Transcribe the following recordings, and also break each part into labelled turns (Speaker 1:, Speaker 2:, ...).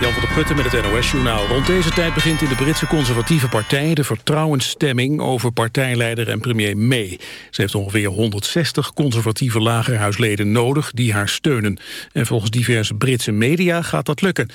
Speaker 1: Jan van der Putten met het NOS-journaal. Rond deze tijd begint in de Britse conservatieve partij... de vertrouwensstemming over partijleider en premier May. Ze heeft ongeveer 160 conservatieve lagerhuisleden nodig... die haar steunen. En volgens diverse Britse media gaat dat lukken.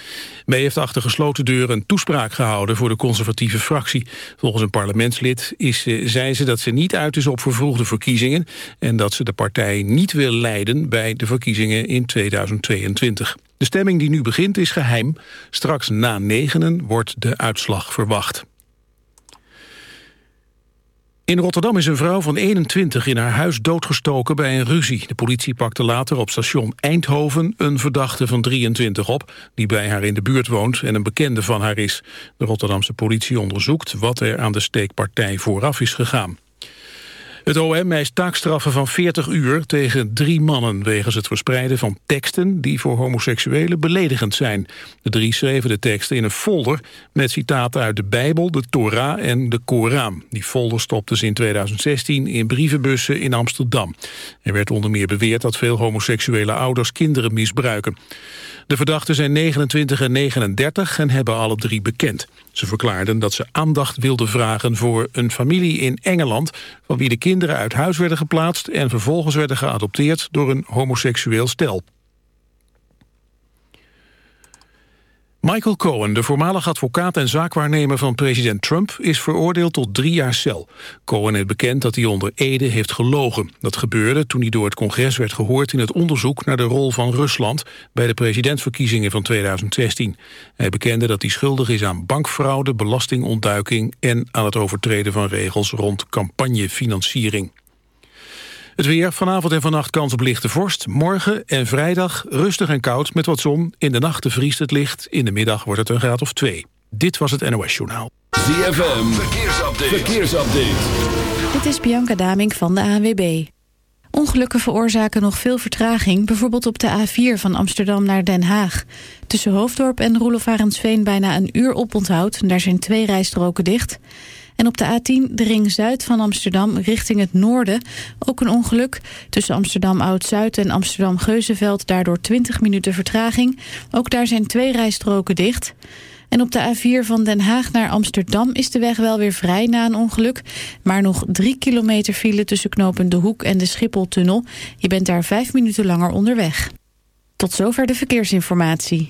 Speaker 1: May heeft achter gesloten deuren een toespraak gehouden... voor de conservatieve fractie. Volgens een parlementslid is, zei ze dat ze niet uit is op vervroegde verkiezingen... en dat ze de partij niet wil leiden bij de verkiezingen in 2022. De stemming die nu begint is geheim. Straks na negenen wordt de uitslag verwacht. In Rotterdam is een vrouw van 21 in haar huis doodgestoken bij een ruzie. De politie pakte later op station Eindhoven een verdachte van 23 op... die bij haar in de buurt woont en een bekende van haar is. De Rotterdamse politie onderzoekt wat er aan de steekpartij vooraf is gegaan. Het OM eist taakstraffen van 40 uur tegen drie mannen... wegens het verspreiden van teksten die voor homoseksuelen beledigend zijn. De drie schreven de teksten in een folder met citaten uit de Bijbel, de Torah en de Koran. Die folder stopte ze in 2016 in brievenbussen in Amsterdam. Er werd onder meer beweerd dat veel homoseksuele ouders kinderen misbruiken. De verdachten zijn 29 en 39 en hebben alle drie bekend. Ze verklaarden dat ze aandacht wilden vragen voor een familie in Engeland... van wie de kinderen uit huis werden geplaatst... en vervolgens werden geadopteerd door een homoseksueel stel. Michael Cohen, de voormalig advocaat en zaakwaarnemer van president Trump... is veroordeeld tot drie jaar cel. Cohen heeft bekend dat hij onder Ede heeft gelogen. Dat gebeurde toen hij door het congres werd gehoord... in het onderzoek naar de rol van Rusland... bij de presidentsverkiezingen van 2016. Hij bekende dat hij schuldig is aan bankfraude, belastingontduiking... en aan het overtreden van regels rond campagnefinanciering. Het weer, vanavond en vannacht kans op lichte vorst. Morgen en vrijdag rustig en koud met wat zon. In de nacht vriest het licht. In de middag wordt het een graad of twee. Dit was het NOS Journaal.
Speaker 2: ZFM, verkeersupdate. verkeersupdate.
Speaker 3: Dit is Bianca Damink van de ANWB. Ongelukken veroorzaken nog veel vertraging, bijvoorbeeld op de A4 van Amsterdam naar Den Haag. Tussen Hoofddorp en Roelof bijna een uur oponthoud. Daar zijn twee rijstroken dicht. En op de A10, de ring zuid van Amsterdam, richting het noorden. Ook een ongeluk tussen Amsterdam Oud-Zuid en Amsterdam Geuzenveld. Daardoor 20 minuten vertraging. Ook daar zijn twee rijstroken dicht. En op de A4 van Den Haag naar Amsterdam is de weg wel weer vrij na een ongeluk. Maar nog drie kilometer file tussen knopen De Hoek en de Schipholtunnel. Je bent daar vijf minuten langer onderweg. Tot zover de verkeersinformatie.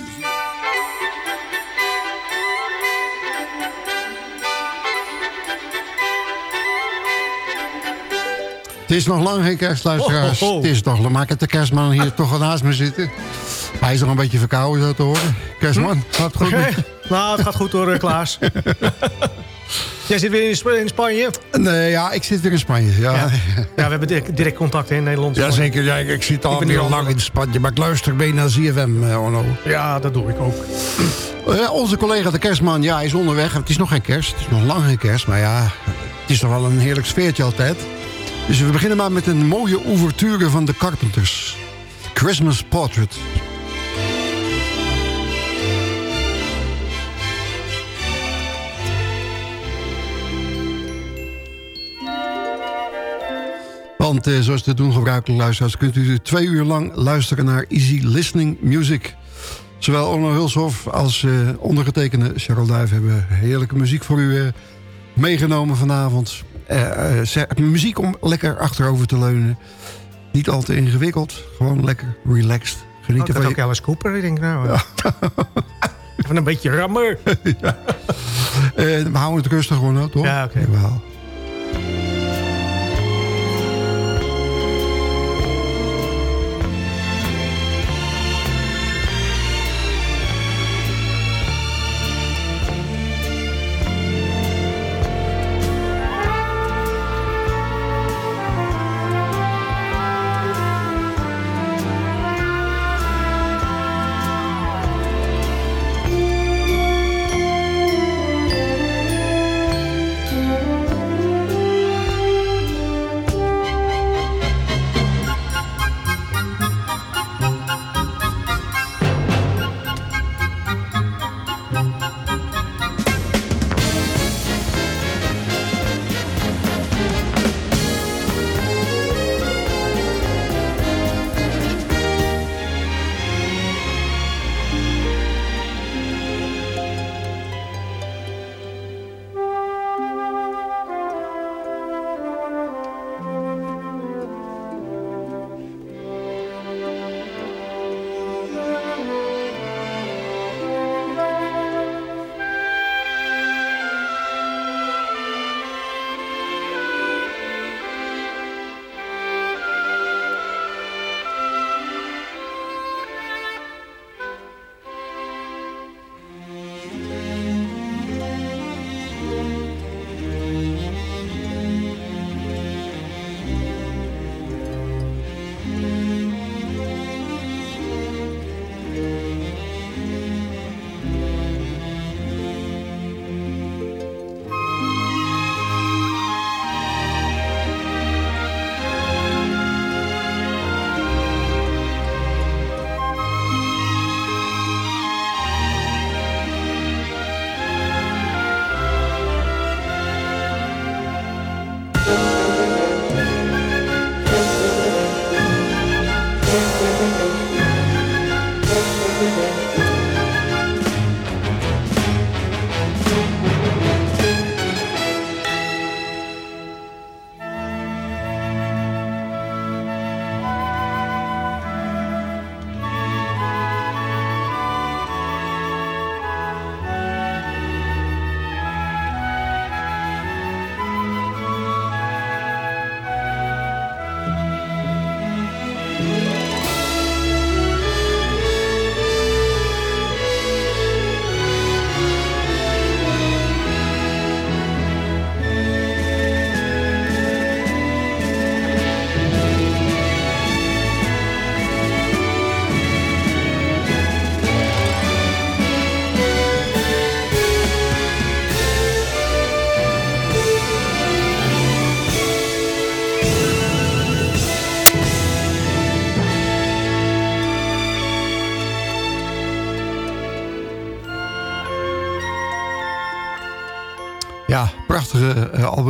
Speaker 4: Het is nog lang geen kerstluisteraars.
Speaker 5: Ho, ho, ho.
Speaker 4: Het is toch, maak het de kerstman hier toch wel naast me zitten. Hij is nog een beetje verkouden, zo te horen. Kerstman, gaat het goed? je?
Speaker 5: nou, het gaat goed hoor, Klaas. Jij zit weer in, Sp- in Spanje?
Speaker 4: Nee, ja, ik zit weer in Spanje. Ja,
Speaker 5: Ja. Ja, we hebben direct, direct contact in Nederland.
Speaker 4: Jazeker, ja, ik zit
Speaker 5: Ik ben
Speaker 4: alweer
Speaker 5: nu
Speaker 4: lang
Speaker 5: al-
Speaker 4: in Spanje. Maar ik luister mee naar ZFM, eh, Onno.
Speaker 5: Ja, dat doe ik ook.
Speaker 4: Eh, onze collega de kerstman, ja, is onderweg. Het is nog geen kerst, het is nog lang geen kerst. Maar ja, het is toch wel een heerlijk sfeertje altijd. Dus we beginnen maar met een mooie ouverture van de Carpenters. Christmas Portrait. Want eh, zoals te doen gebruikelijk luisteraars... kunt u twee uur lang luisteren naar Easy Listening Music. Zowel Onno Hulshoff als eh, ondergetekende Cheryl Duif... hebben heerlijke muziek voor u eh, meegenomen vanavond. Eh, eh, muziek om lekker achterover te leunen. Niet al te ingewikkeld, gewoon lekker relaxed.
Speaker 5: Oh, ik
Speaker 4: Genieten
Speaker 5: had
Speaker 4: van
Speaker 5: ook
Speaker 4: je...
Speaker 5: Alice Cooper. Ik denk, nou... eh, Even een beetje rammer.
Speaker 4: We houden het rustig gewoon, toch?
Speaker 5: Ja, oké.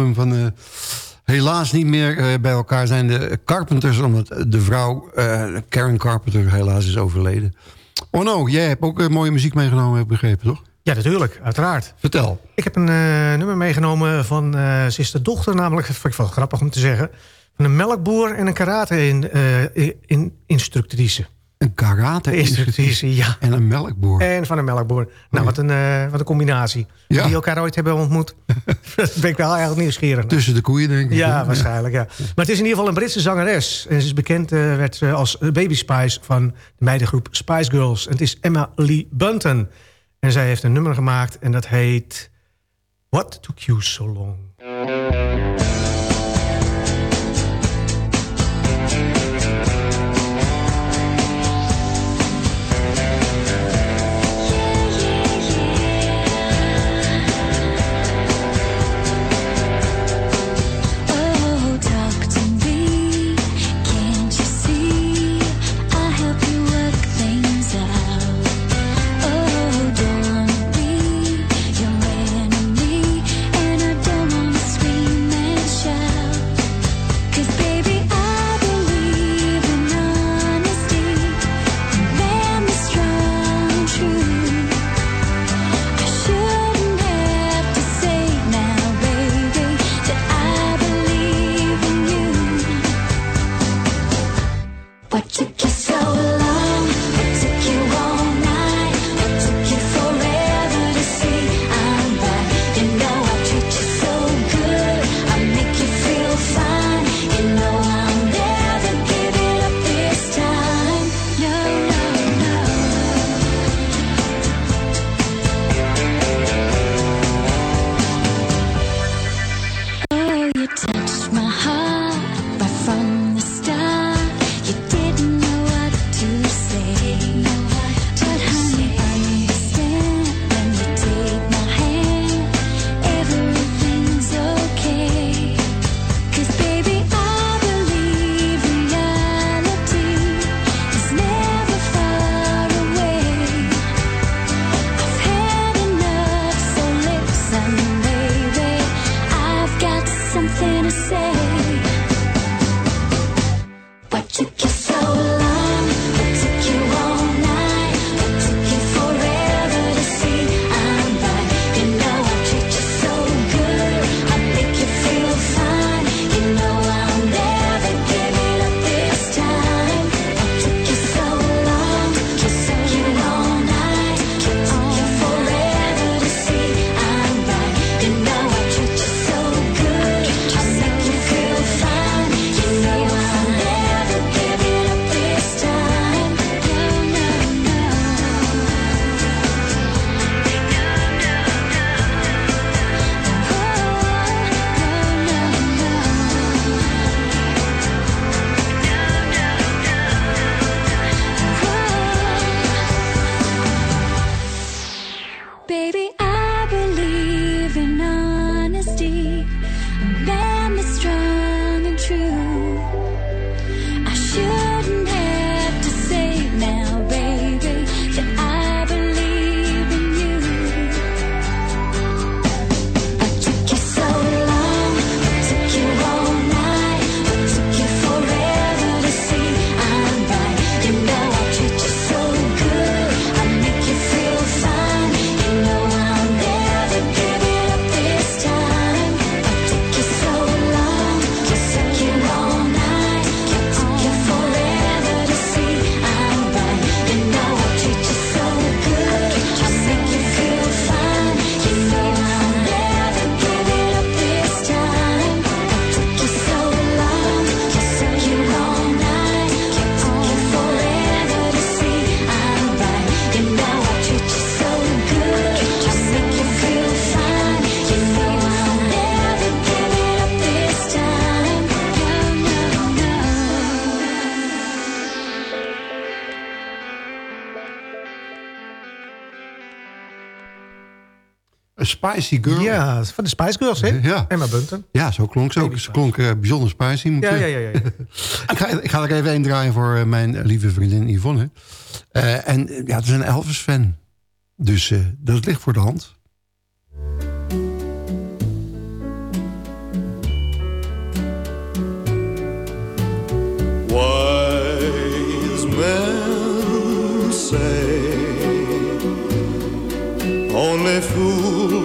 Speaker 4: Album van eh, helaas niet meer eh, bij elkaar zijn. De Carpenters, omdat de vrouw eh, Karen Carpenter helaas is overleden. Oh no, jij hebt ook mooie muziek meegenomen, heb ik begrepen, toch?
Speaker 6: Ja, natuurlijk, uiteraard.
Speaker 4: Vertel.
Speaker 6: Ik heb een nummer meegenomen van... de dochter namelijk, dat vind ik wel grappig om te zeggen... van een melkboer en een karate in, eh, in.
Speaker 4: Een karate
Speaker 6: Instructrice, ja.
Speaker 4: En een melkboer.
Speaker 6: En van een melkboer. Nou, wat een, eh, wat een combinatie.
Speaker 4: Ja.
Speaker 6: Die elkaar ooit hebben ontmoet. dat ben ik wel eigenlijk nieuwsgierig.
Speaker 4: Tussen de koeien, denk ik.
Speaker 6: Ja, waarschijnlijk, ja. Maar het is in ieder geval een Britse zangeres. En ze is bekend, eh, werd ze als Baby Spice van de meidengroep Spice Girls. En het is Emma Lee Bunton. En zij heeft een nummer gemaakt en dat heet... What Took You So Long?
Speaker 4: Spicy Girl.
Speaker 6: Ja, van de Spice Girls, hè?
Speaker 4: Ja.
Speaker 6: Emma Bunton.
Speaker 4: Ja, zo klonk ze ook. Ze klonk eh, bijzonder spicy. Moet
Speaker 6: ja, ja, ja, ja,
Speaker 4: ik, ga, ik, ga, er even een draaien voor eh, mijn lieve vriendin Yvonne. Eh, en ja, het is een Elvis-fan. Dus dat ligt voor de hand.
Speaker 7: Wise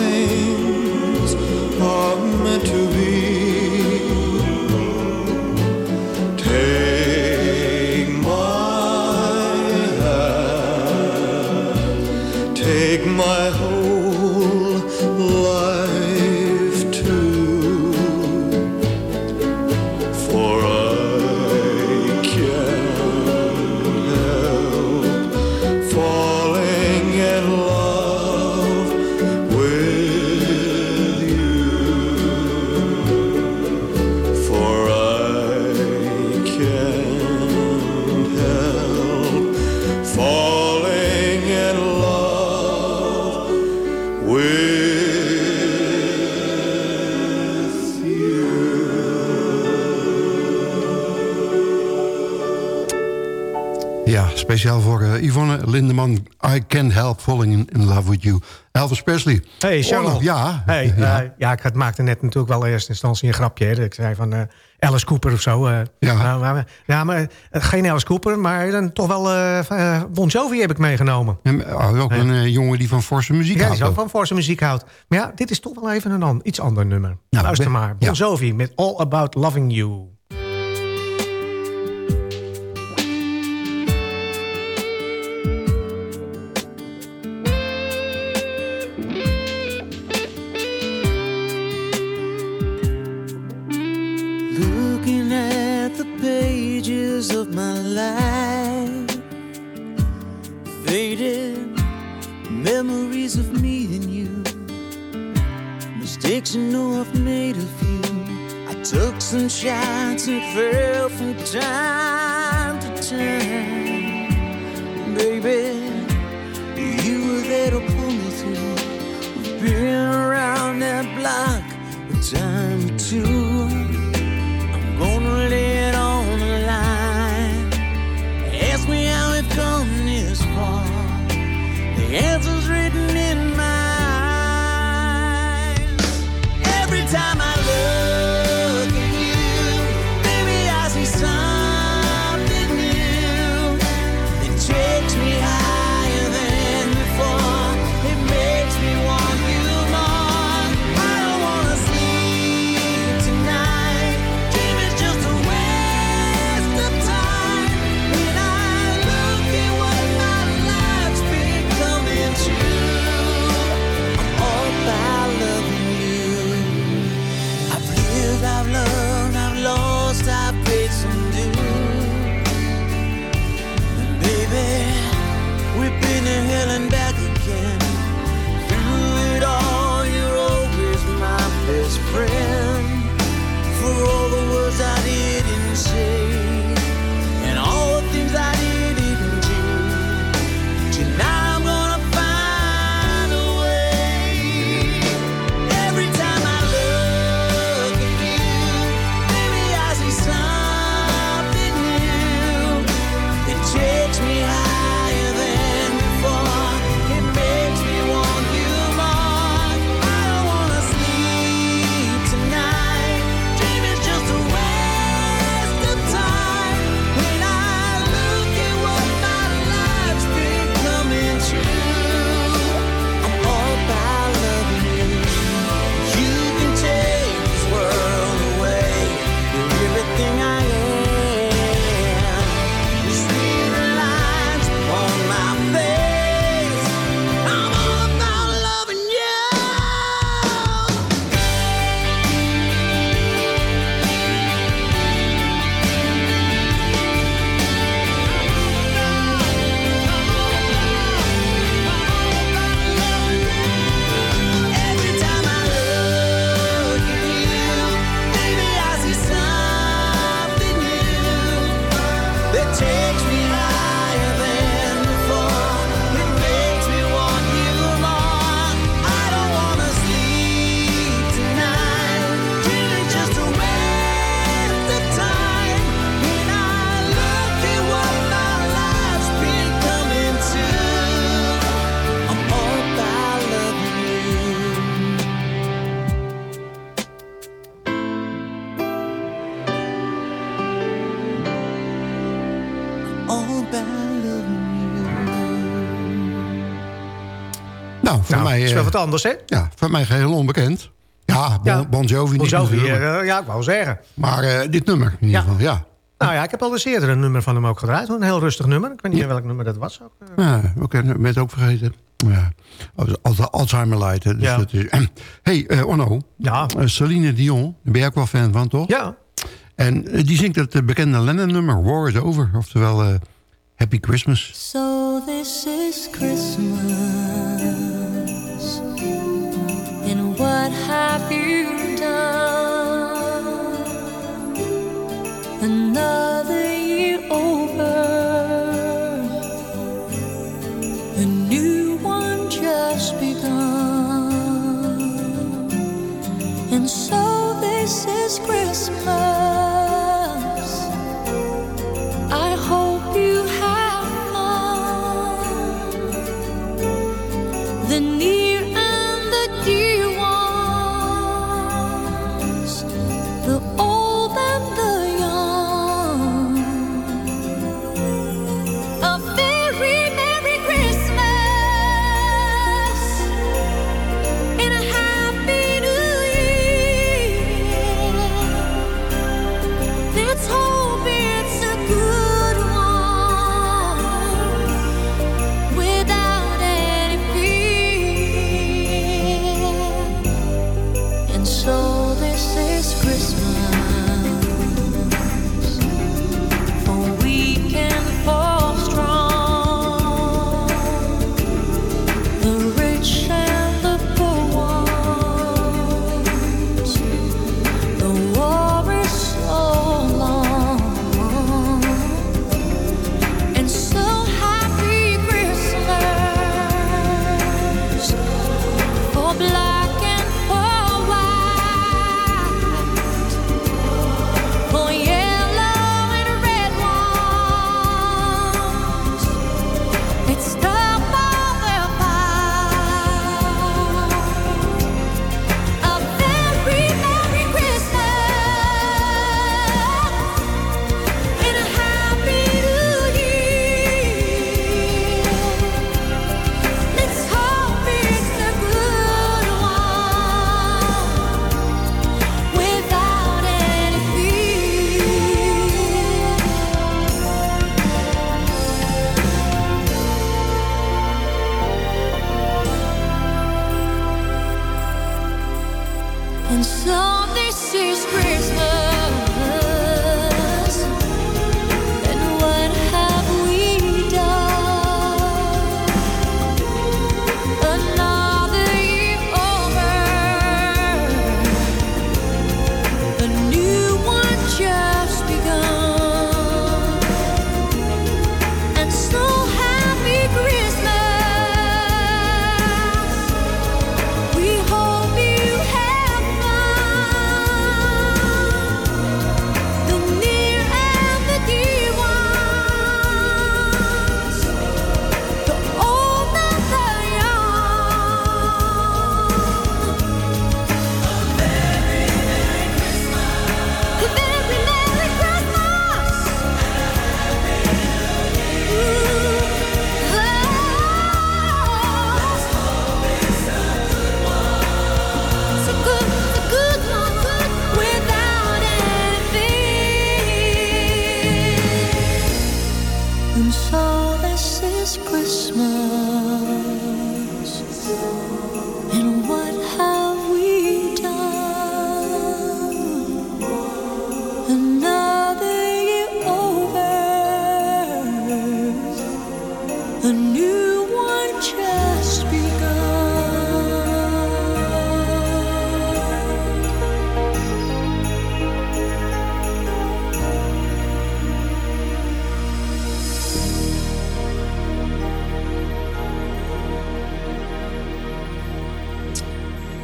Speaker 7: things are meant to be.
Speaker 4: Eh, Yvonne Lindeman. I Can Help Falling in, Love With You. Elvis Presley.
Speaker 5: Hey, Charles.
Speaker 4: Ja.
Speaker 5: Hey,
Speaker 4: ja.
Speaker 5: eh, ja, ik had- maakte net natuurlijk wel in eerste instantie een grapje. Hè. Ik zei van eh, Alice Cooper of zo. eh.
Speaker 4: Ja.
Speaker 5: Nou, maar, ja, maar geen Alice Cooper, maar dan toch wel Bon Jovi heb ik meegenomen.
Speaker 4: En, oh, ook een jongen die van forse muziek
Speaker 5: Ja, die
Speaker 4: houdt. ook.
Speaker 5: van zijn muziek houdt. Maar ja, dit is toch wel even een an- iets ander nummer.
Speaker 4: Nou,
Speaker 5: Luister
Speaker 4: ben-
Speaker 5: maar. Bon. Jovi met All About Loving You.
Speaker 8: Made of you. I took some shots and fell from time
Speaker 5: wel wat anders, hè?
Speaker 4: Ja, voor mij geheel onbekend. Ja, Bon,
Speaker 5: Ja.
Speaker 4: bon Jovi
Speaker 5: Bon
Speaker 4: niet
Speaker 5: Jovi,
Speaker 4: natuurlijk.
Speaker 5: eh, ja, ik wou zeggen.
Speaker 4: Maar eh, dit nummer in ieder
Speaker 5: Ja.
Speaker 4: geval, ja.
Speaker 5: Nou ja, ik heb al eens eerder een nummer van hem ook gedraaid. Een heel rustig nummer. Ik weet niet meer welk nummer dat was. Ook. eh.
Speaker 4: Ja, oké, ben het ook vergeten. Ja. Als- Alzheimer lijdt, dus
Speaker 5: Ja.
Speaker 4: dat is... hey, eh Orno.
Speaker 5: Ja.
Speaker 4: Celine Dion, daar ben jij ook wel fan van, toch?
Speaker 5: Ja.
Speaker 4: En die zingt het bekende Lennon-nummer, War is Over. Oftewel, eh, Happy Christmas.
Speaker 9: So this is Christmas. What have you done? Another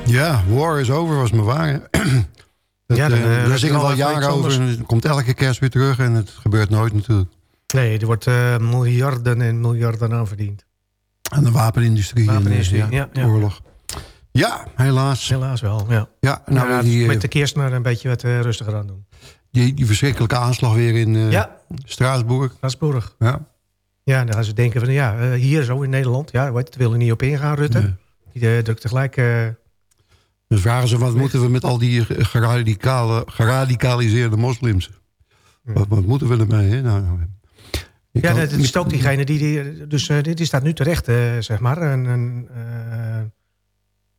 Speaker 4: Ja, War is Over was me waar. Dat,
Speaker 5: Ja, dan,
Speaker 4: eh,
Speaker 5: eh,
Speaker 4: daar
Speaker 5: heb
Speaker 4: zingen
Speaker 5: je
Speaker 4: we al jaren over. En het komt elke kerst weer terug en het gebeurt nooit natuurlijk.
Speaker 5: Nee, er wordt eh, miljarden en miljarden aan verdiend.
Speaker 4: Aan de wapenindustrie,
Speaker 5: Wapenindustrie,
Speaker 4: en
Speaker 5: ja, ja.
Speaker 4: oorlog. Ja, helaas.
Speaker 5: Helaas wel, ja.
Speaker 4: Ja, nou,
Speaker 5: Ja,
Speaker 4: die,
Speaker 5: met de kerst maar een beetje wat rustiger aan doen.
Speaker 4: die, die verschrikkelijke aanslag weer in
Speaker 5: Ja.
Speaker 4: Straatsburg.
Speaker 5: Straatsburg.
Speaker 4: Ja.
Speaker 5: Ja, dan gaan ze denken van ja, hier zo in Nederland. Ja, weet, het wil er niet op ingaan, Rutte. Die uh, drukt tegelijk...
Speaker 4: Dan vragen ze, wat moeten we met al die geradicale, geradicaliseerde moslims? Wat, wat moeten we ermee? Hè? Nou, nou,
Speaker 5: ja, dat is ook diegene die... die dus eh, dit die staat nu terecht, eh, zeg maar. Een, een eh,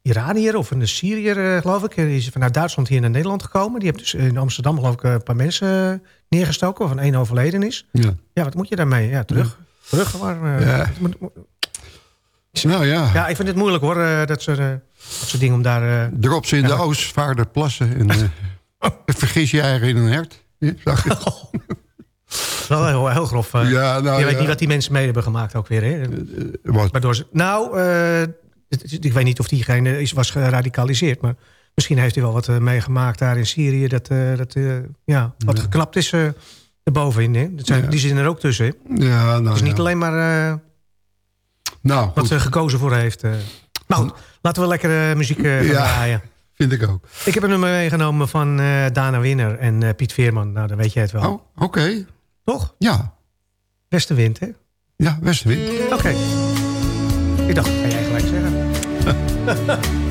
Speaker 5: Iranier of een Syriër, geloof ik. Die is vanuit Duitsland hier naar Nederland gekomen. Die heeft dus in Amsterdam, geloof ik, een paar mensen neergestoken. Waarvan één overleden is.
Speaker 4: Ja.
Speaker 5: Ja, wat moet je daarmee? Ja, terug. Terug, maar...
Speaker 4: Ja.
Speaker 5: het moet- moet-
Speaker 4: Nou ja,
Speaker 5: ja, ik vind het moeilijk hoor, dat eh, dat soort dingen om daar... eh,
Speaker 4: drop ze in de
Speaker 5: Ja.
Speaker 4: Oostvaarderplassen. En, eh, vergis je eigen in een hert. Ja, zag je?
Speaker 5: wel heel, heel grof. eh.
Speaker 4: Ja, nou
Speaker 5: je weet
Speaker 4: ja.
Speaker 5: niet wat die mensen mee hebben gemaakt ook weer. Hè?
Speaker 4: Wat?
Speaker 5: Waardoor ze, nou, is- ik weet niet of diegene is, was geradicaliseerd. Maar misschien heeft hij wel wat meegemaakt daar in Syrië. Dat, dat ja, wat geknapt is erbovenin. Hè? Dat zijn,
Speaker 4: Ja.
Speaker 5: Die zitten er ook tussen. Hè?
Speaker 4: Ja, nou,
Speaker 5: is niet
Speaker 4: ja.
Speaker 5: alleen maar
Speaker 4: nou
Speaker 5: wat ze gekozen voor heeft. eh. Nou goed, laten we lekker eh, muziek eh, gaan
Speaker 4: Ja.
Speaker 5: draaien.
Speaker 4: vind ik ook.
Speaker 5: Ik heb een nummer meegenomen van eh, Dana Winner en Piet Veerman. Nou, dan weet jij het wel.
Speaker 4: Oh, oké.
Speaker 5: Toch?
Speaker 4: Ja,
Speaker 5: Westenwind, hè?
Speaker 4: ja, Westenwind.
Speaker 5: Oké. Ik dacht, dat kan jij gelijk zeggen.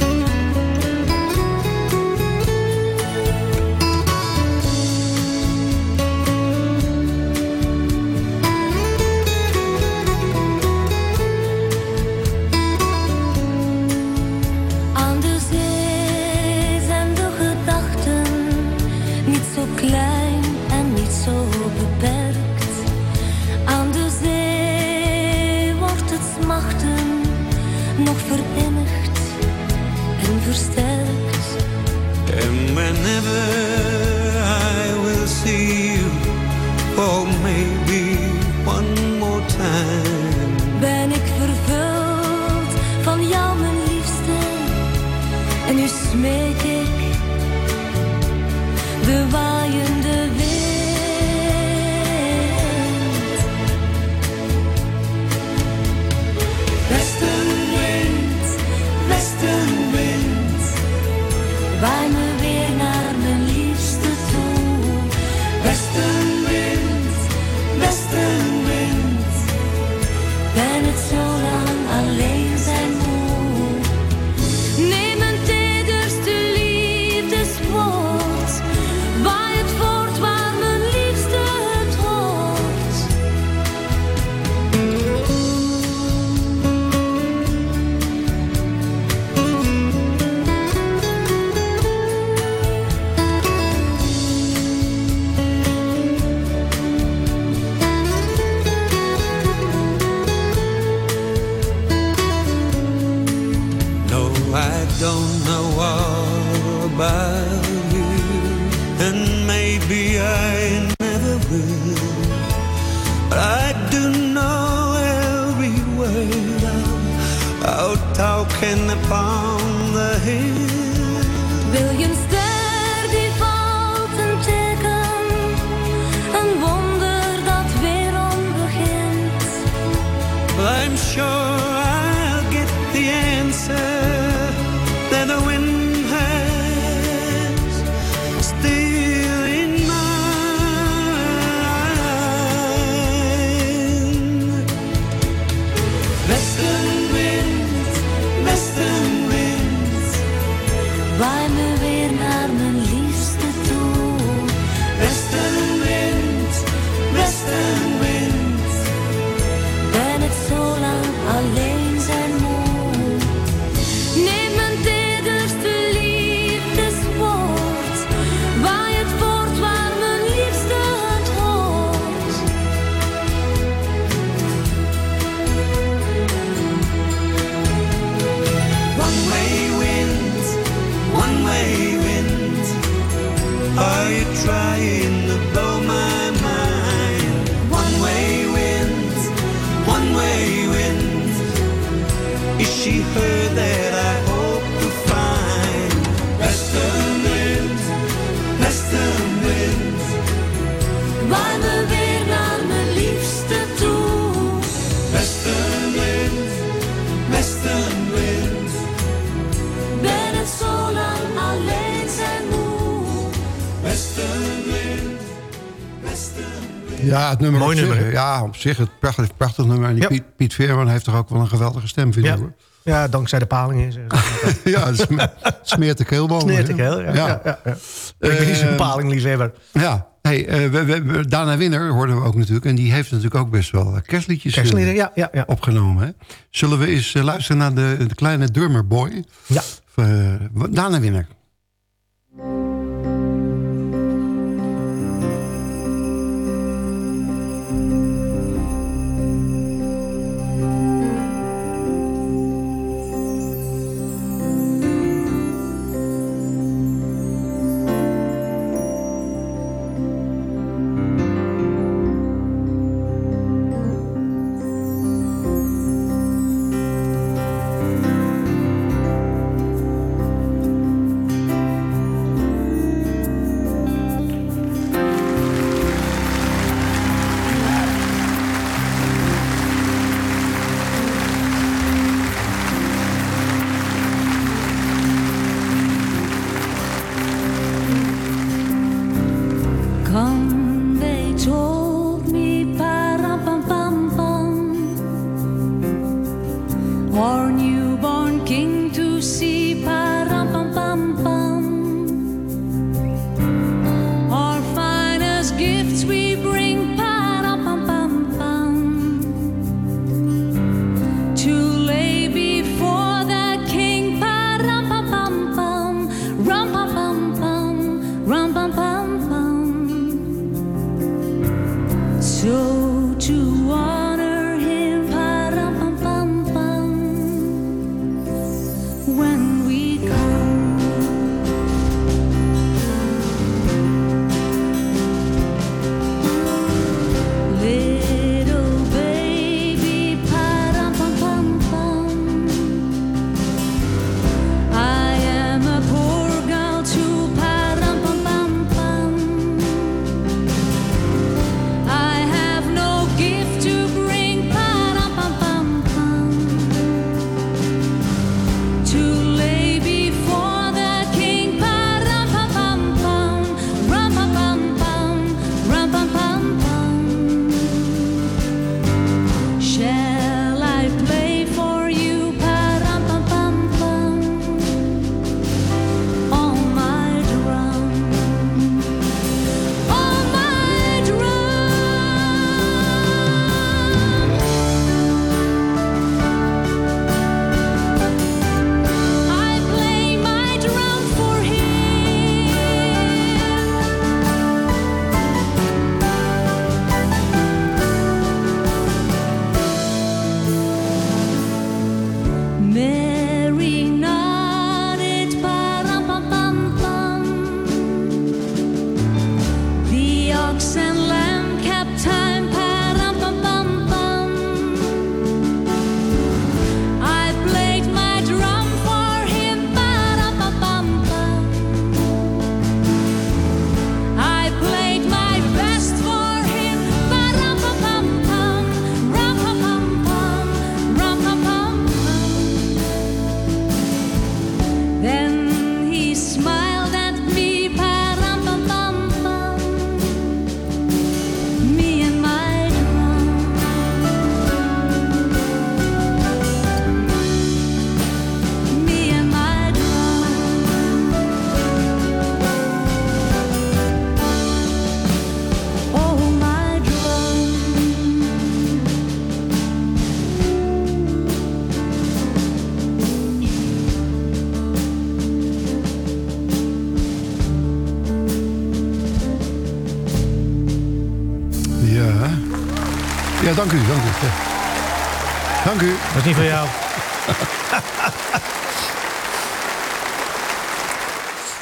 Speaker 7: upon the hill.
Speaker 9: Ja, het nummer
Speaker 5: Mooi
Speaker 9: op
Speaker 5: nummer?
Speaker 9: Ja, op zich het prachtig, prachtig nummer. En die
Speaker 5: Ja.
Speaker 9: Piet, Piet Veerman heeft toch ook wel een geweldige stem, vind ik.
Speaker 5: Ja.
Speaker 9: hoor.
Speaker 5: Ja, dankzij de paling is.
Speaker 9: ja, smeert de keelboom.
Speaker 5: Sneert
Speaker 9: hè?
Speaker 5: ik heel. Ja, ja. Ja, ja. ik ben niet zo'n
Speaker 9: Eh,
Speaker 5: palingliefhebber.
Speaker 9: Ja, hey, eh, we, we, we- Dana Winner hoorden we ook natuurlijk. En die heeft natuurlijk ook best wel eh, kerstliedjes eh,
Speaker 5: Kerstlieden, ja, ja, ja.
Speaker 9: opgenomen. Hè? Zullen we eens luisteren naar de, de kleine drummer boy?
Speaker 5: Ja.
Speaker 9: Uh, Dana Winner. Dank u, dank u. Dank u.
Speaker 5: Dat is niet van jou.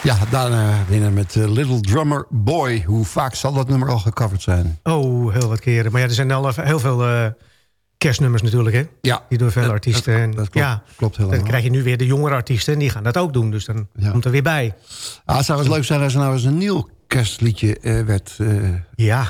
Speaker 9: Ja, daarna winnen met eh, Little Drummer Boy. Hoe vaak zal dat nummer al gecoverd zijn?
Speaker 5: Oh, heel wat keren. Maar ja, er zijn al heel veel eh, kerstnummers natuurlijk, hè?
Speaker 9: Ja.
Speaker 5: Die door veel artiesten.
Speaker 9: dat-
Speaker 5: en,
Speaker 9: dat klopt-
Speaker 5: ja,
Speaker 9: klopt helemaal.
Speaker 5: Dan krijg je nu weer de jongere artiesten en die gaan dat ook doen. Dus dan komt er weer bij.
Speaker 9: Ah, het zou eens leuk zijn als er nou eens een nieuw kerstliedje eh, werd eh
Speaker 5: ja.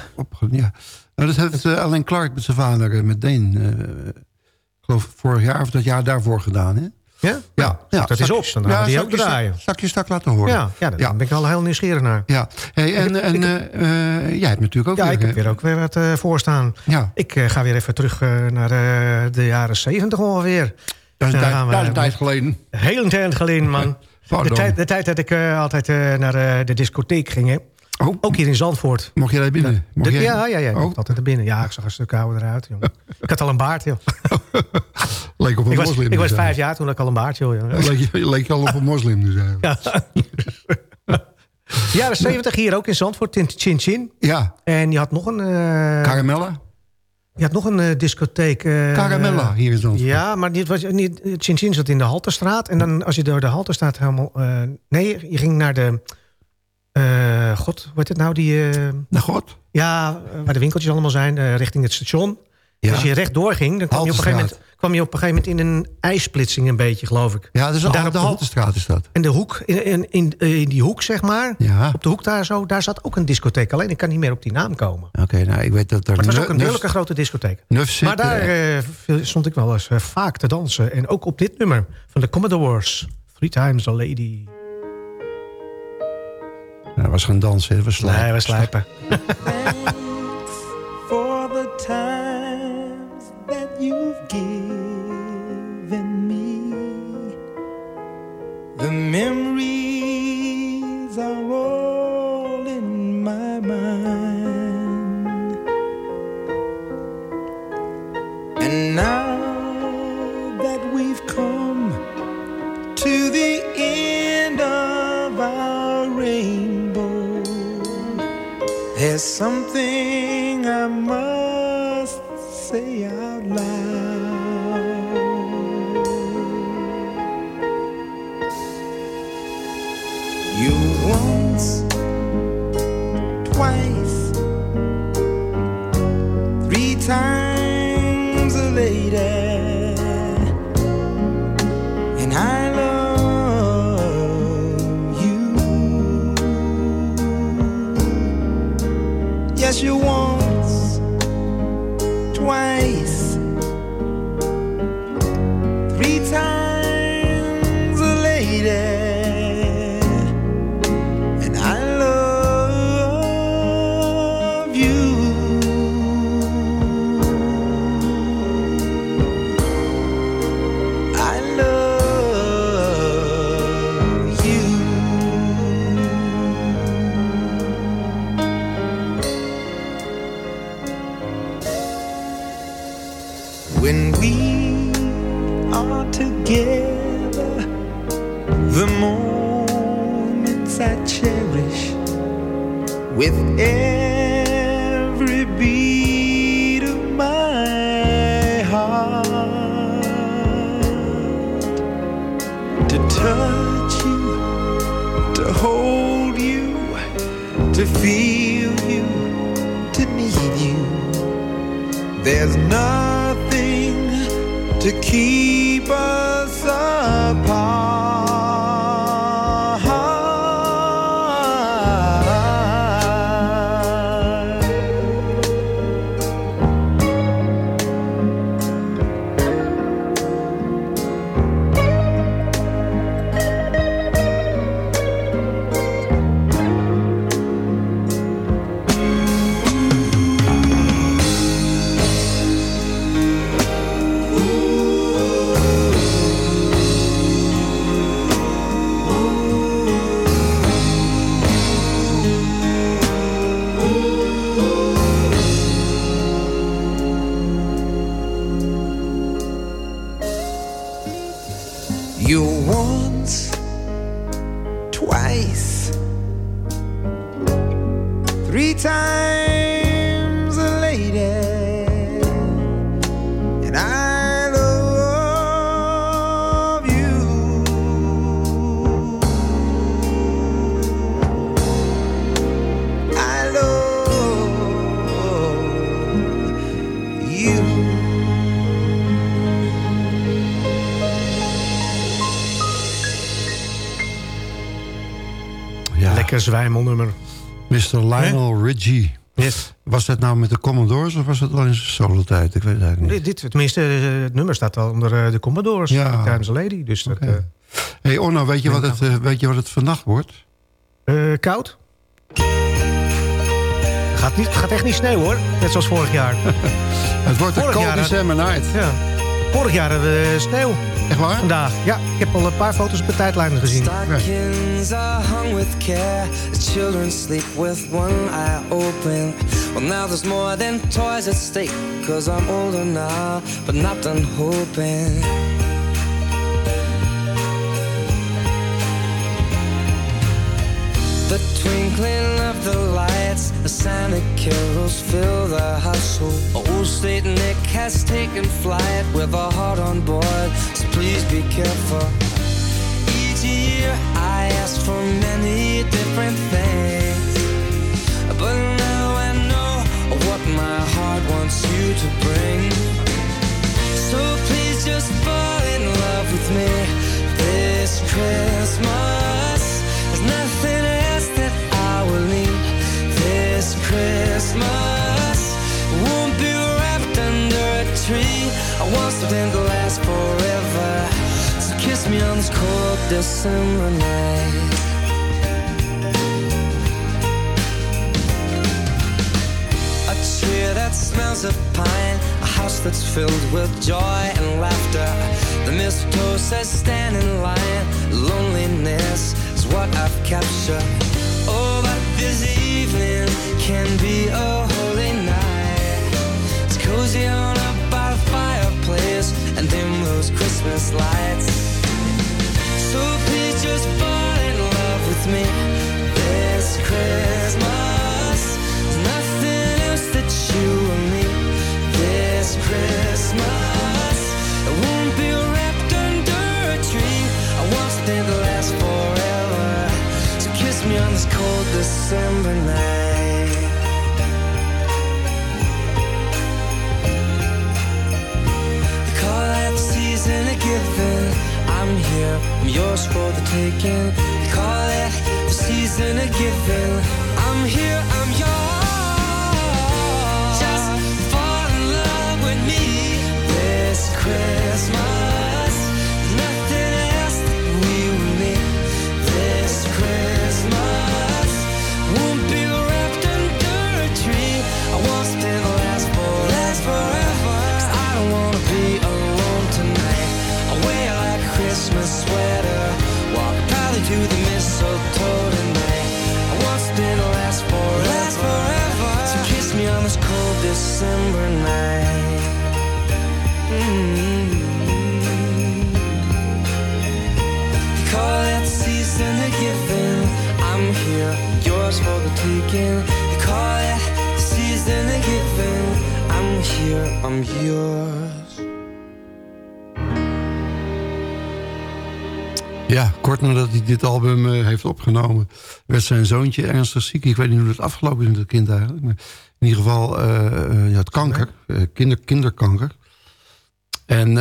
Speaker 9: Ja. Nou, dat heeft uh, Clark met zijn vader, uh, met Deen... Uh, ik geloof vorig jaar of dat jaar daarvoor gedaan, hè?
Speaker 5: Ja?
Speaker 4: Ja, ja.
Speaker 5: dat is op, dan we die ook draaien.
Speaker 4: sta- Zal ik je laten horen?
Speaker 5: Ja, ja, daar ben ik al heel nieuwsgierig naar.
Speaker 4: Ja, hey, en,
Speaker 5: Ik-
Speaker 4: en
Speaker 5: ik-
Speaker 4: eh, eh, jij hebt natuurlijk ook
Speaker 5: Ja,
Speaker 4: weer,
Speaker 5: ik heb
Speaker 4: eh,
Speaker 5: weer ook weer wat eh voor staan.
Speaker 4: Ja.
Speaker 5: Ik eh, ga weer even terug eh, naar eh, de jaren 70 ongeveer.
Speaker 4: Dat is een tijd-
Speaker 5: gaan we-
Speaker 4: dat is een tijd geleden.
Speaker 5: Heel een tijd geleden, man. De tijd, de tijd dat ik eh, altijd eh, naar eh, de discotheek ging. Hè. Ook hier in Zandvoort.
Speaker 4: Mocht je daar binnen? Mocht
Speaker 5: De-
Speaker 4: jij-
Speaker 5: ja, ja, ja. Ik
Speaker 4: Oh.
Speaker 5: altijd naar binnen. Ja, ik zag een stuk ouder eruit. Jongen. ik had al een baard, joh.
Speaker 4: Leek op een
Speaker 5: ik was,
Speaker 4: moslim.
Speaker 5: ik was
Speaker 4: dus
Speaker 5: vijf jaar toen had ik al een baard, joh. jongen.
Speaker 4: Leek je, leek je al op een moslim dus eigenlijk.
Speaker 5: Ja. Jaren 70 hier ook in Zandvoort, in Chin Chin.
Speaker 4: Ja.
Speaker 5: En je had nog een... eh,
Speaker 4: Caramella?
Speaker 5: Je had nog een eh, discotheek. eh,
Speaker 4: Caramella hier in Zandvoort.
Speaker 5: Ja, maar dit was niet. Chin Chin zat in de Halterstraat. En dan als je door de Halterstraat helemaal. eh, nee, je ging naar de. Eh, God, hoe heet het nou? Die.
Speaker 4: Naar God?
Speaker 5: ja, eh, waar de winkeltjes allemaal zijn, richting het station.
Speaker 4: Ja.
Speaker 5: Als je rechtdoor ging, dan kwam je, op een gegeven moment, kwam je op een gegeven moment in een ijsplitsing een beetje, geloof ik.
Speaker 4: Ja,
Speaker 5: En daar op
Speaker 4: de Haltestraat is dat.
Speaker 5: En de hoek, in, in, in, in die hoek zeg maar,
Speaker 4: Ja.
Speaker 5: op de hoek daar zo, daar zat ook een discotheek. Alleen ik kan niet meer op die naam komen.
Speaker 4: Oké, nou, ik weet dat er...
Speaker 5: Maar het was ook een heerlijke grote discotheek. Maar daar
Speaker 4: eh,
Speaker 5: stond ik wel eens vaak te dansen. En ook op dit nummer van de Commodores. Three Times a Lady.
Speaker 4: Dat was gaan dansen, was slijpen.
Speaker 5: Nee, we slijpen.
Speaker 8: for the times that you've given me. The memories are all in my mind. And now There's something I must say out loud. You once, twice, three times you once, you.
Speaker 4: Ja.
Speaker 5: Lekker zwijmelnummer.
Speaker 4: Mr. Lionel Richie. Was dat nou met de Commodores of was dat al in zijn solo-tijd? Ik weet het eigenlijk niet.
Speaker 5: Dit, tenminste, eh, het nummer staat al onder eh, de Commodores.
Speaker 4: Ja.
Speaker 5: Times a Lady. Dus dat,
Speaker 4: Oké. hey Orno, weet je, wat het, eh, weet je wat het vannacht wordt?
Speaker 5: eh, koud. Gaat, niet, gaat echt niet sneeuwen hoor. Net zoals vorig jaar.
Speaker 4: Het wordt een
Speaker 5: Vorig
Speaker 4: cold December night.
Speaker 5: Ja. Vorig jaar hadden we sneeuw.
Speaker 4: Echt waar?
Speaker 5: Vandaag. Ja, ik heb al een paar foto's op de tijdlijn gezien.
Speaker 10: Stockings are hung with care. The children sleep with one eye open. Well, now there's more than toys at stake. Cause I'm older now, but not done hoping. Twinkling of the lights, the Santa carols fill the hustle. Old Saint Nick has taken flight with a heart on board, so please be careful. Each year I ask for many different things, but now I know what my heart wants you to bring. So please just fall in love with me this Christmas. There's nothing this Christmas. Won't be wrapped under a tree. I want something to last forever. So kiss me on this cold December night. A tree that smells of pine, a house that's filled with joy and laughter. The mistletoe says stand in line, loneliness is what I've captured. Can be a holy night. It's cozy on up by the fireplace and dim those Christmas lights. So please just fall in love with me this Christmas. There's nothing else that you and me this Christmas. It won't be wrapped under a tree. I want something to last forever. So kiss me on this cold December night. Here, I'm yours for the taking. They call it the season a given. I'm here, I'm yours. December night. Mm. Call that season a given. I'm here, yours for the taking. Call it season a given. I'm here, I'm yours.
Speaker 4: Kort nadat hij dit album eh, heeft opgenomen... werd zijn zoontje ernstig ziek. Ik weet niet hoe het afgelopen is met het kind eigenlijk. Maar in ieder geval, eh, ja, het kanker. kinder, kinderkanker. En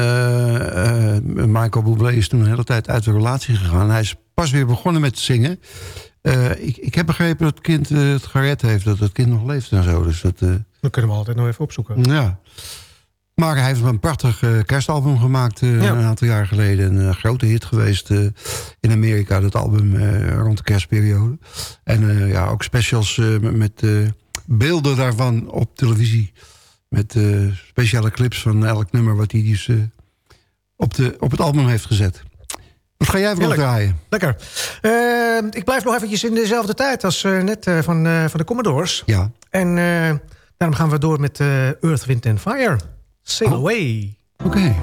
Speaker 4: Michael Bublé is toen een hele tijd uit de relatie gegaan. Hij is pas weer begonnen met zingen. Ik, ik heb begrepen dat het kind het gered heeft. Dat het kind nog leeft en zo. Dus dat... eh,
Speaker 5: Dan kunnen we altijd nog even opzoeken.
Speaker 4: ja. Maar hij heeft een prachtig eh, kerstalbum gemaakt eh,
Speaker 5: Ja.
Speaker 4: een aantal jaar geleden. Een eh, grote hit geweest in Amerika, dat album rond de kerstperiode. En ja, ook specials met, beelden daarvan op televisie. Met speciale clips van elk nummer wat hij dus op, de, op het album heeft gezet. Wat ga jij voor draaien?
Speaker 5: Lekker. Ik blijf nog eventjes in dezelfde tijd als net van, van de Commodores.
Speaker 4: Ja.
Speaker 5: En daarom gaan we door met Earth, Wind and Fire. Sail
Speaker 4: Oh.
Speaker 5: Away.
Speaker 4: Oké.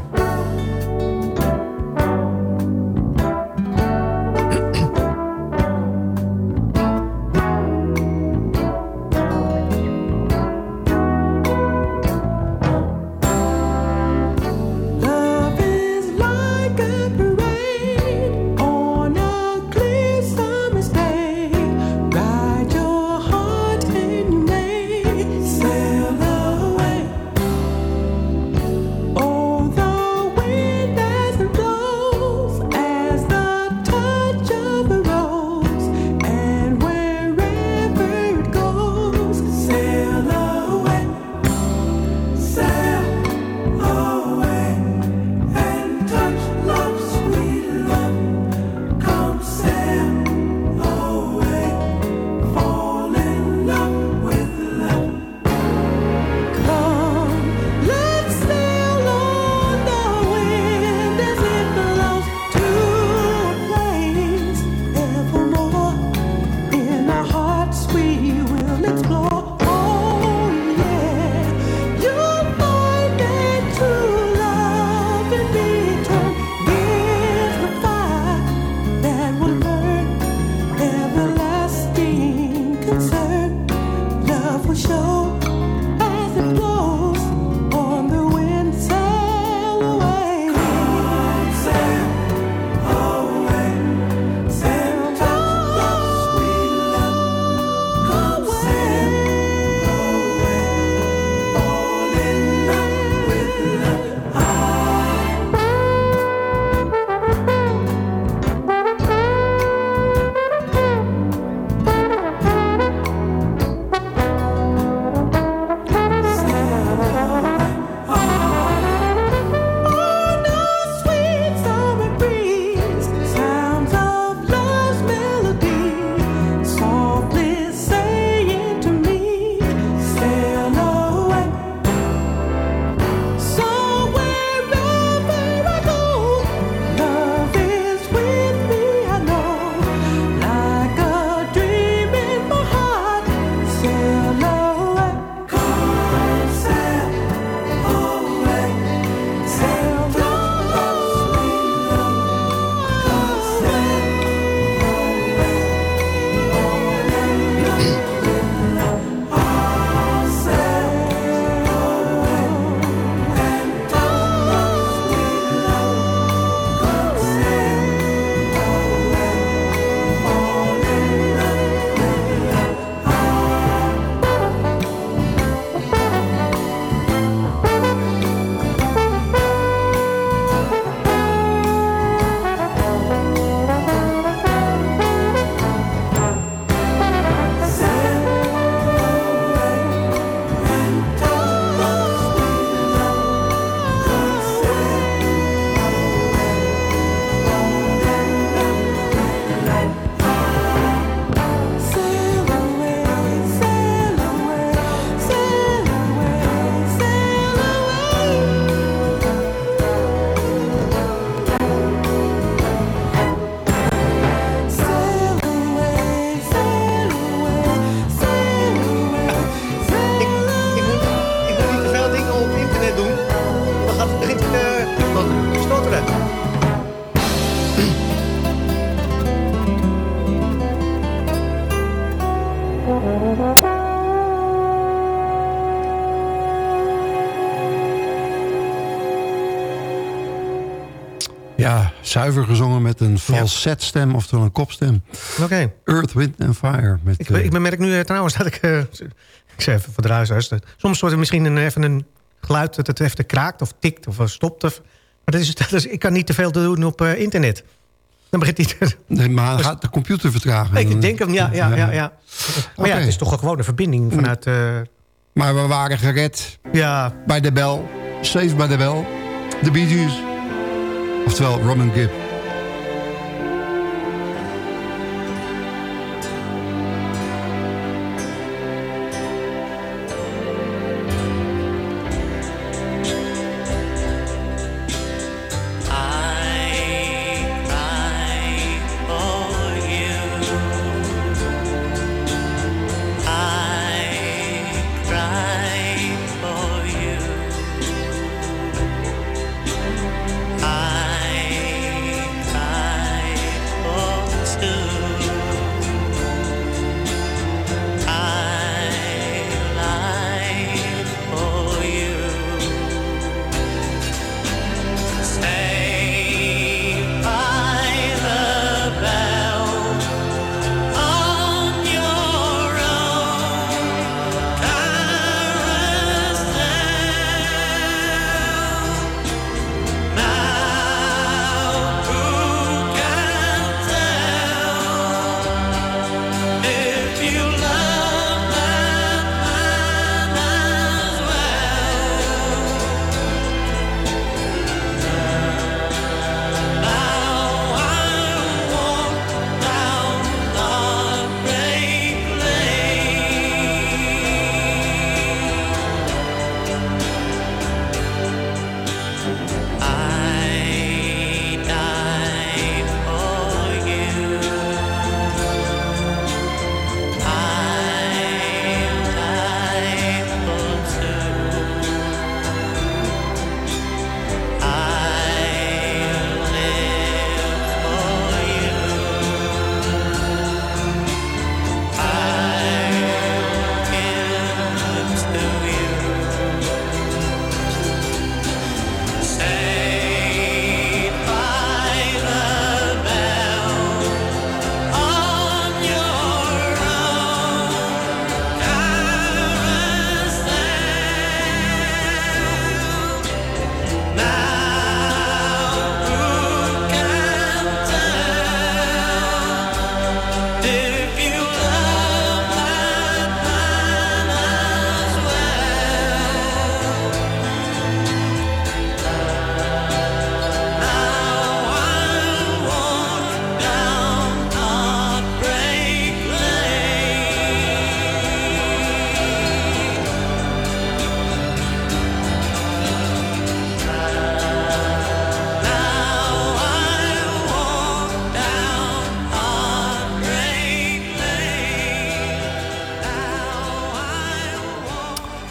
Speaker 4: Zuiver gezongen met een falsetstem, oftewel een kopstem.
Speaker 5: Oké.
Speaker 4: Earth, Wind and Fire. Met,
Speaker 5: Ik,
Speaker 4: eh,
Speaker 5: ik bemerk nu eh, trouwens dat ik... eh, ik zeg even voor de luisteraars. Soms wordt er misschien een, even een geluid dat het even kraakt of tikt of stopt. Of, maar dat is, dat is, ik kan niet te veel doen op internet. Dan begint hij te...
Speaker 4: nee, maar dan gaat de computer vertragen.
Speaker 5: Ik denk hem, ja, ja, ja. ja. Maar ja, het is toch gewoon een verbinding vanuit...
Speaker 4: Maar we waren gered
Speaker 5: ja,
Speaker 4: bij de bel. Safe bij de bel. De Bee Gees. Oftewel Robin Gibb.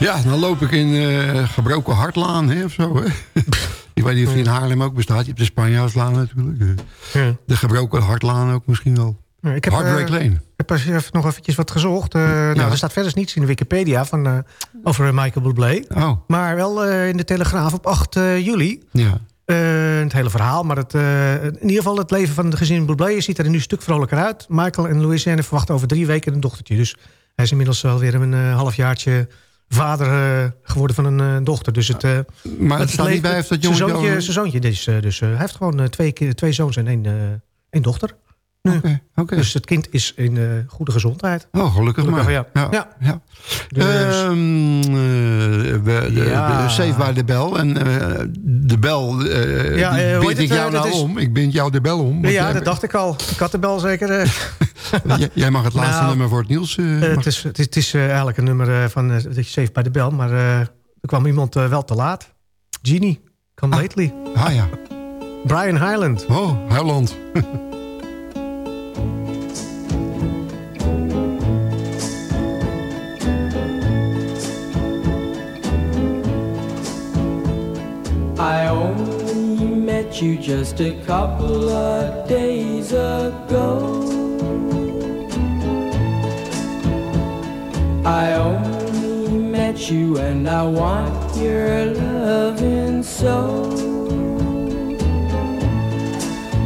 Speaker 4: Ja, dan loop ik in eh, gebroken hartlaan hè, of zo. Hè? ik weet niet of die in Haarlem ook bestaat. Je hebt de Spanjaarslaan natuurlijk.
Speaker 5: Ja.
Speaker 4: De gebroken hartlaan ook misschien wel.
Speaker 5: Ja, Ik heb,
Speaker 4: Heartbreak
Speaker 5: eh,
Speaker 4: Lane.
Speaker 5: Ik heb even nog eventjes wat gezocht. Eh, Nou, er staat verder niets in de Wikipedia van, over Michael Bublé.
Speaker 4: Oh,
Speaker 5: Maar wel in de Telegraaf op 8 eh, juli.
Speaker 4: ja.
Speaker 5: Het hele verhaal, maar het, in ieder geval het leven van het gezin Bublé ziet er nu een stuk vrolijker uit. Michael en Louisiane verwachten over drie weken een dochtertje. Dus hij is inmiddels alweer een uh, halfjaartje vader eh, geworden van een eh, dochter. Dus het, eh,
Speaker 4: Maar het staat niet bij of dat jongetje...
Speaker 5: zijn zoontje dus, dus hij heeft gewoon twee, twee zoons en één, één dochter. Dus het kind is in eh, goede gezondheid.
Speaker 4: Oh, gelukkig,
Speaker 5: Gelukkig,
Speaker 4: maar.
Speaker 5: ja.
Speaker 4: ja.
Speaker 5: Ja.
Speaker 4: ja.
Speaker 5: Dus-
Speaker 4: Ehm, eh, we- de,
Speaker 5: Ja.
Speaker 4: de Safe by de Bel. En eh, de bel, eh
Speaker 5: Ja, eh,
Speaker 4: bind ik
Speaker 5: het,
Speaker 4: jou
Speaker 5: eh,
Speaker 4: nou
Speaker 5: is-
Speaker 4: om. Ik bind jou de bel om.
Speaker 5: ja, dat dacht ik al. Ik had de bel zeker. eh.
Speaker 4: Jij mag het laatste
Speaker 5: Nou,
Speaker 4: nummer voor het nieuws. eh,
Speaker 5: Eh, het is, het is, het is, eh, eigenlijk een nummer eh, van safe bij de bel, maar eh, er kwam iemand eh, wel te laat. Genie, come lately.
Speaker 4: Ah ja.
Speaker 5: Brian Highland.
Speaker 4: Oh, Helland.
Speaker 11: you just a couple of days ago. I only met you and I want your loving so.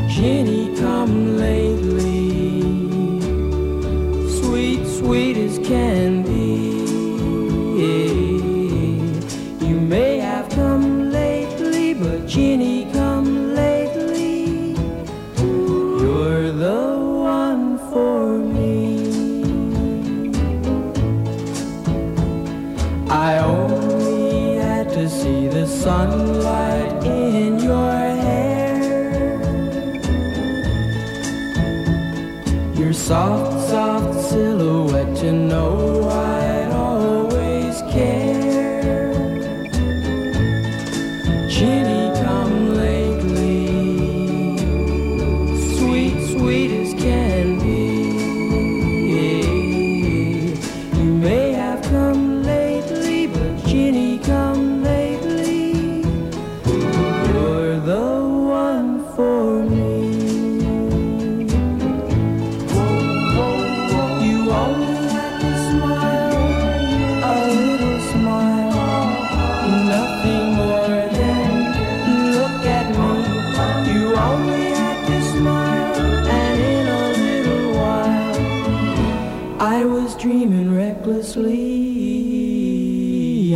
Speaker 11: Jenny, come lately.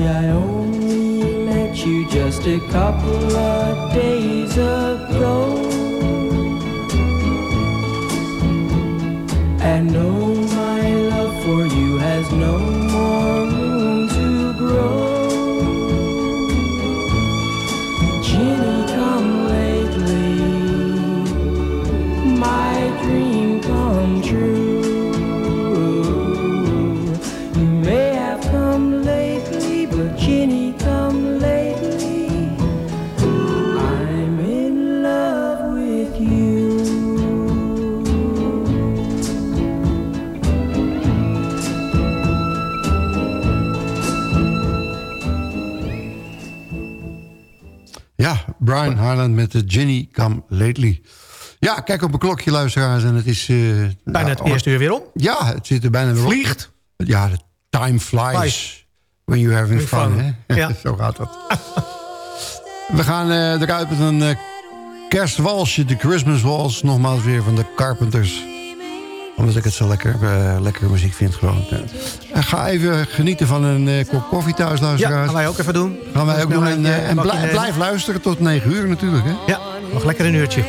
Speaker 11: I only met you just a couple of days ago. And no, my love for you has no
Speaker 4: Brian Harland met de Ginny Come Lately. Ja, kijk op mijn klokje, luisteraars. En het is... eh,
Speaker 12: Bijna het
Speaker 4: nou,
Speaker 12: eerste uur weer om.
Speaker 4: Ja, het zit er bijna weer op.
Speaker 12: Vliegt.
Speaker 4: Ja, de time flies.
Speaker 12: Flies.
Speaker 4: When you're having fun,
Speaker 12: fun.
Speaker 4: hè?
Speaker 12: Ja.
Speaker 4: Zo gaat dat. We gaan eh, eruit met een eh, kerstwalsje. De Christmas Waltz. Nogmaals weer van de Carpenters. Omdat ik het zo lekker, eh, lekkere muziek vind gewoon. Eh, ga even genieten van een eh, kop koffie thuis,
Speaker 12: Ja,
Speaker 4: luisteraars.
Speaker 12: gaan wij ook even doen.
Speaker 4: Gaan wij ook doen. En, eh,
Speaker 12: nemen.
Speaker 4: blijf luisteren tot 9 uur natuurlijk, hè?
Speaker 12: Ja, nog lekker een uurtje.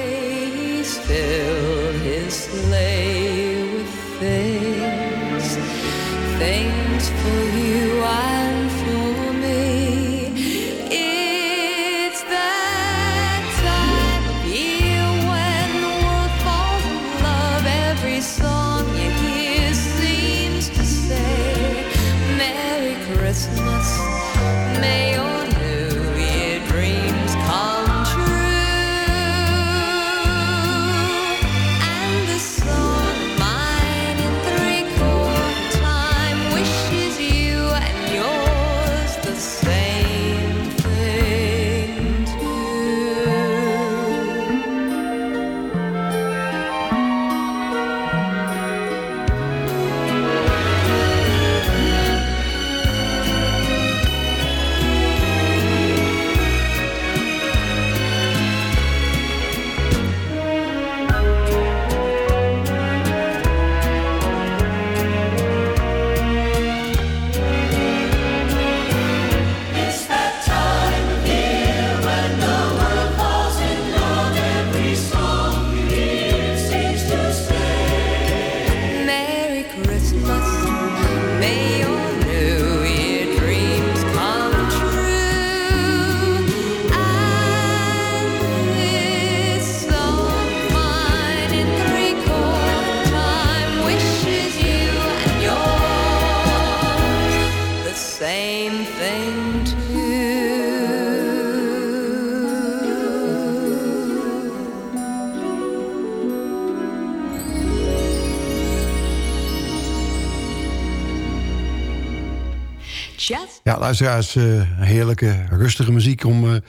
Speaker 4: luisteraars uh, heerlijke, rustige muziek... om eh,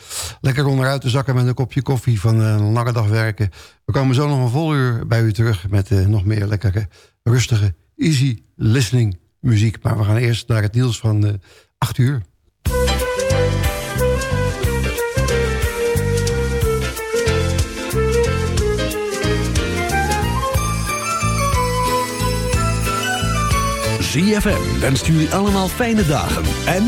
Speaker 4: lekker onderuit te zakken met een kopje koffie van een lange dag werken. We komen zo nog een vol uur bij u terug met eh, nog meer lekkere, rustige, easy listening muziek. Maar we gaan eerst naar het nieuws van 8 uur.
Speaker 2: ZFM wenst jullie allemaal fijne dagen en...